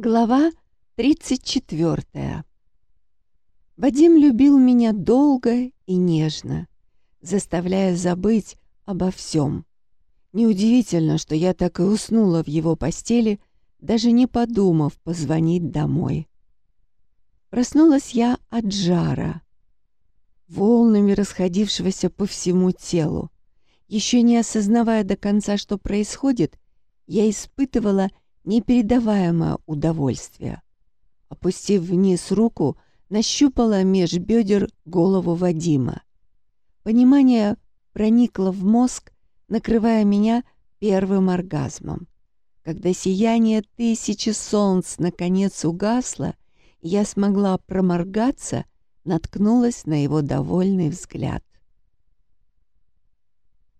Глава 34. Вадим любил меня долго и нежно, заставляя забыть обо всем. Неудивительно, что я так и уснула в его постели, даже не подумав позвонить домой. Проснулась я от жара, волнами расходившегося по всему телу. Еще не осознавая до конца, что происходит, я испытывала непередаваемое удовольствие. Опустив вниз руку, нащупала меж бедер голову Вадима. Понимание проникло в мозг, накрывая меня первым оргазмом. Когда сияние тысячи солнц наконец угасло, я смогла проморгаться, наткнулась на его довольный взгляд.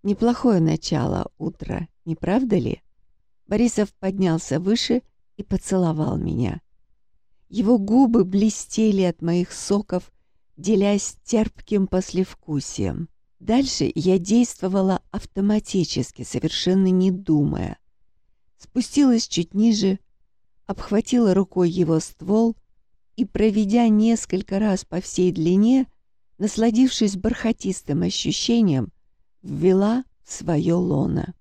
Неплохое начало утра, не правда ли? Борисов поднялся выше и поцеловал меня. Его губы блестели от моих соков, делясь терпким послевкусием. Дальше я действовала автоматически, совершенно не думая. Спустилась чуть ниже, обхватила рукой его ствол и, проведя несколько раз по всей длине, насладившись бархатистым ощущением, ввела в свое лоно.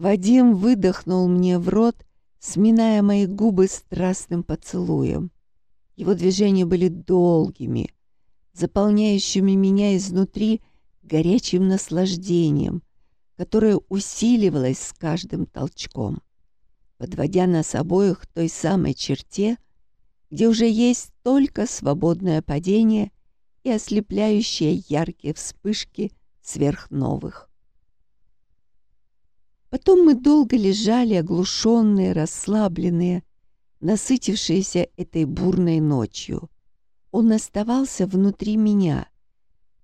Вадим выдохнул мне в рот, сминая мои губы страстным поцелуем. Его движения были долгими, заполняющими меня изнутри горячим наслаждением, которое усиливалось с каждым толчком, подводя нас обоих к той самой черте, где уже есть только свободное падение и ослепляющие яркие вспышки сверхновых. Потом мы долго лежали, оглушенные, расслабленные, насытившиеся этой бурной ночью. Он оставался внутри меня,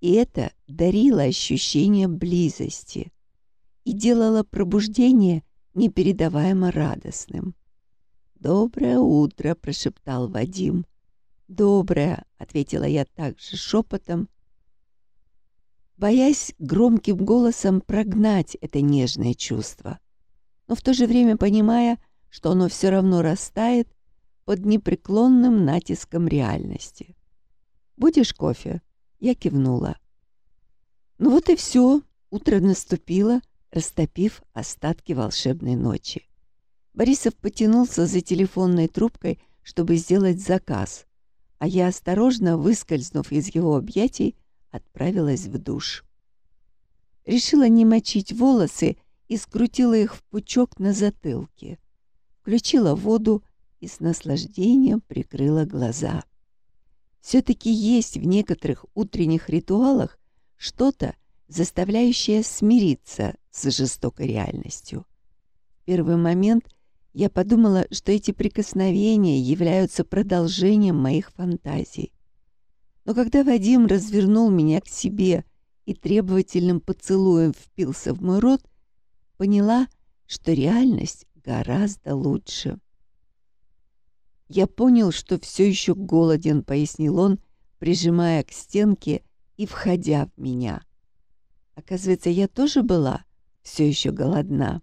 и это дарило ощущение близости и делало пробуждение непередаваемо радостным. «Доброе утро!» — прошептал Вадим. «Доброе!» — ответила я также шепотом боясь громким голосом прогнать это нежное чувство, но в то же время понимая, что оно все равно растает под непреклонным натиском реальности. «Будешь кофе?» Я кивнула. Ну вот и все. Утро наступило, растопив остатки волшебной ночи. Борисов потянулся за телефонной трубкой, чтобы сделать заказ, а я, осторожно выскользнув из его объятий, отправилась в душ. Решила не мочить волосы и скрутила их в пучок на затылке. Включила воду и с наслаждением прикрыла глаза. Все-таки есть в некоторых утренних ритуалах что-то, заставляющее смириться с жестокой реальностью. В первый момент я подумала, что эти прикосновения являются продолжением моих фантазий. Но когда Вадим развернул меня к себе и требовательным поцелуем впился в мой рот, поняла, что реальность гораздо лучше. «Я понял, что все еще голоден», — пояснил он, прижимая к стенке и входя в меня. Оказывается, я тоже была все еще голодна.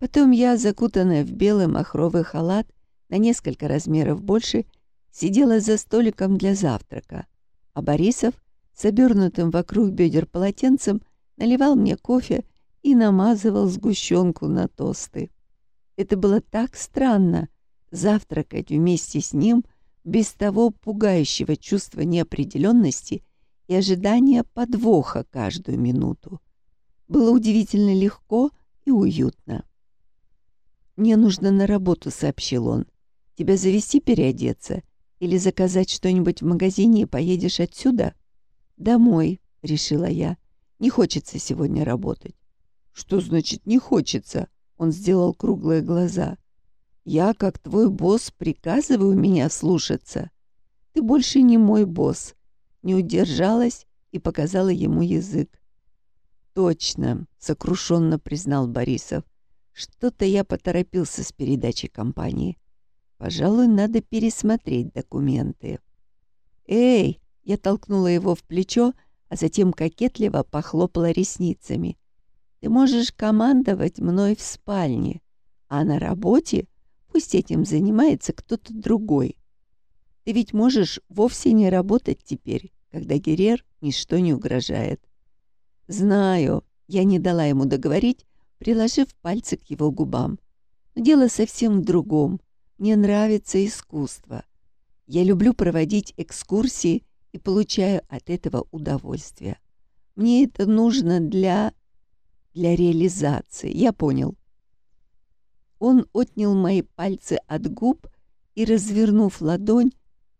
Потом я, закутанная в белый махровый халат, на несколько размеров больше, — сидела за столиком для завтрака, а Борисов с обернутым вокруг бедер полотенцем наливал мне кофе и намазывал сгущенку на тосты. Это было так странно — завтракать вместе с ним без того пугающего чувства неопределенности и ожидания подвоха каждую минуту. Было удивительно легко и уютно. «Мне нужно на работу», — сообщил он. «Тебя завести переодеться или заказать что-нибудь в магазине и поедешь отсюда? Домой, решила я. Не хочется сегодня работать. Что значит не хочется? Он сделал круглые глаза. Я, как твой босс, приказываю меня слушаться. Ты больше не мой босс. Не удержалась и показала ему язык. Точно, сокрушенно признал Борисов. Что-то я поторопился с передачей компании. Пожалуй, надо пересмотреть документы. «Эй!» — я толкнула его в плечо, а затем кокетливо похлопала ресницами. «Ты можешь командовать мной в спальне, а на работе Пусть этим занимается кто-то другой. Ты ведь можешь вовсе не работать теперь, когда Герер ничто не угрожает. Знаю, я не дала ему договорить, приложив пальцы к его губам. Но дело совсем в другом. Мне нравится искусство. Я люблю проводить экскурсии и получаю от этого удовольствие. Мне это нужно для... для реализации. Я понял. Он отнял мои пальцы от губ и, развернув ладонь,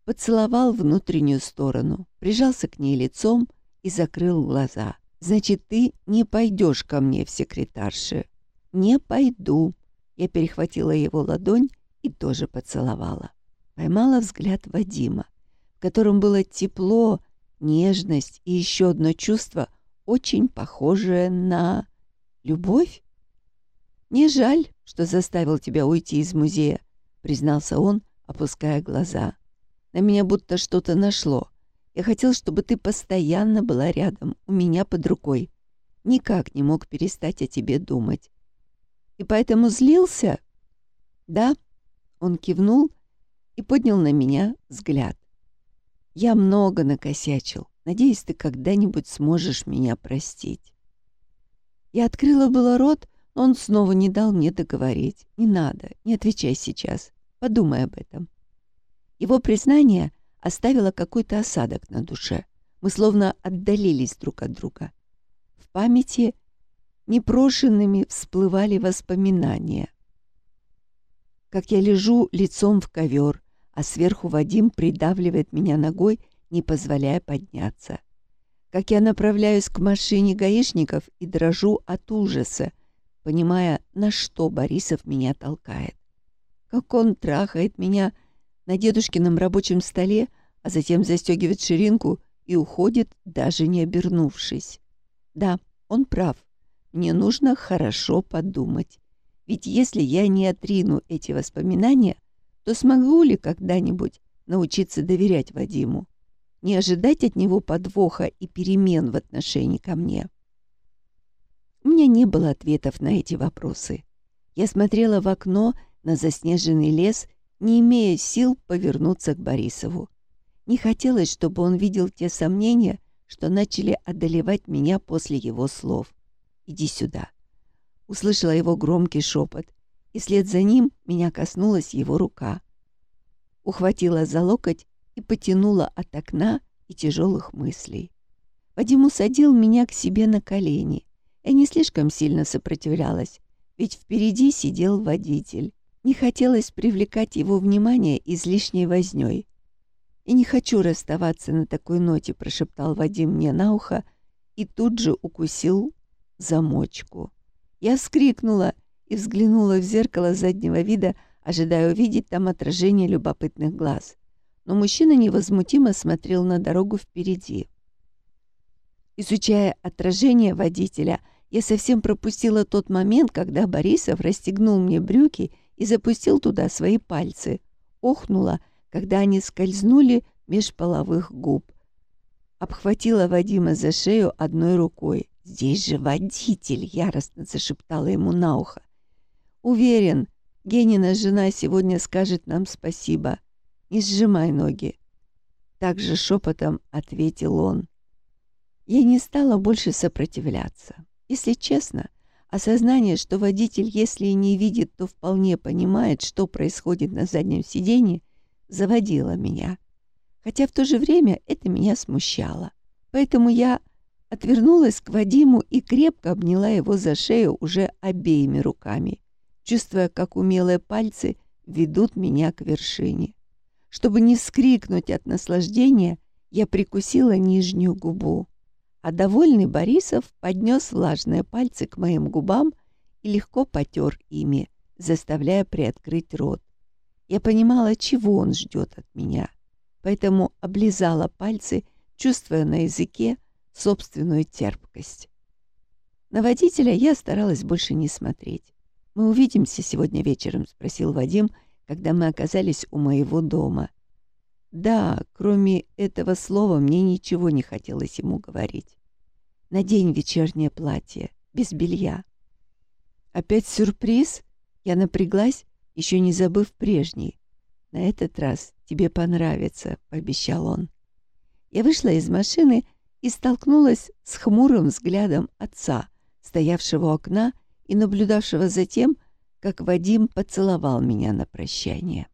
поцеловал внутреннюю сторону, прижался к ней лицом и закрыл глаза. «Значит, ты не пойдешь ко мне в секретарши?» «Не пойду». Я перехватила его ладонь и тоже поцеловала. Поймала взгляд Вадима, в котором было тепло, нежность и еще одно чувство, очень похожее на... любовь? «Не жаль, что заставил тебя уйти из музея», — признался он, опуская глаза. «На меня будто что-то нашло. Я хотел, чтобы ты постоянно была рядом, у меня под рукой. Никак не мог перестать о тебе думать. И поэтому злился?» «Да», — он кивнул и поднял на меня взгляд. «Я много накосячил. Надеюсь, ты когда-нибудь сможешь меня простить». Я открыла было рот, но он снова не дал мне договорить. «Не надо, не отвечай сейчас. Подумай об этом». Его признание оставило какой-то осадок на душе. Мы словно отдалились друг от друга. В памяти непрошенными всплывали воспоминания. Как я лежу лицом в ковер, а сверху Вадим придавливает меня ногой, не позволяя подняться. Как я направляюсь к машине гаишников и дрожу от ужаса, понимая, на что Борисов меня толкает. Как он трахает меня на дедушкином рабочем столе, а затем застегивает ширинку и уходит, даже не обернувшись. Да, он прав. Мне нужно хорошо подумать. Ведь если я не отрину эти воспоминания, то смогу ли когда-нибудь научиться доверять Вадиму? Не ожидать от него подвоха и перемен в отношении ко мне? У меня не было ответов на эти вопросы. Я смотрела в окно на заснеженный лес, не имея сил повернуться к Борисову. Не хотелось, чтобы он видел те сомнения, что начали одолевать меня после его слов. «Иди сюда». Услышала его громкий шепот, и вслед за ним меня коснулась его рука. Ухватила за локоть и потянула от окна и тяжелых мыслей. Вадим усадил меня к себе на колени — я не слишком сильно сопротивлялась, ведь впереди сидел водитель. Не хотелось привлекать его внимание излишней вознёй. «И не хочу расставаться на такой ноте», — прошептал Вадим мне на ухо и тут же укусил замочку. Я вскрикнула и взглянула в зеркало заднего вида, ожидая увидеть там отражение любопытных глаз. Но мужчина невозмутимо смотрел на дорогу впереди. Изучая отражение водителя, я совсем пропустила тот момент, когда Борисов расстегнул мне брюки и запустил туда свои пальцы. Охнула, когда они скользнули меж половых губ. Обхватила Вадима за шею одной рукой. «Здесь же водитель!» — яростно зашептала ему на ухо. «Уверен, Генина жена сегодня скажет нам спасибо. Не сжимай ноги!» Так же шепотом ответил он. Я не стала больше сопротивляться. Если честно, осознание, что водитель, если и не видит, то вполне понимает, что происходит на заднем сиденье, заводило меня. Хотя в то же время это меня смущало. Поэтому я отвернулась к Вадиму и крепко обняла его за шею уже обеими руками, чувствуя, как умелые пальцы ведут меня к вершине. Чтобы не вскрикнуть от наслаждения, я прикусила нижнюю губу а довольный Борисов поднес влажные пальцы к моим губам и легко потер ими, заставляя приоткрыть рот. Я понимала, чего он ждет от меня, поэтому облизала пальцы, чувствуя на языке собственную терпкость. На водителя я старалась больше не смотреть. «Мы увидимся сегодня вечером?» — спросил Вадим, когда мы оказались у моего дома — да, кроме этого слова мне ничего не хотелось ему говорить. Надень вечернее платье, без белья. Опять сюрприз? Я напряглась, еще не забыв прежний. «На этот раз тебе понравится», — пообещал он. Я вышла из машины и столкнулась с хмурым взглядом отца, стоявшего у окна и наблюдавшего за тем, как Вадим поцеловал меня на прощание.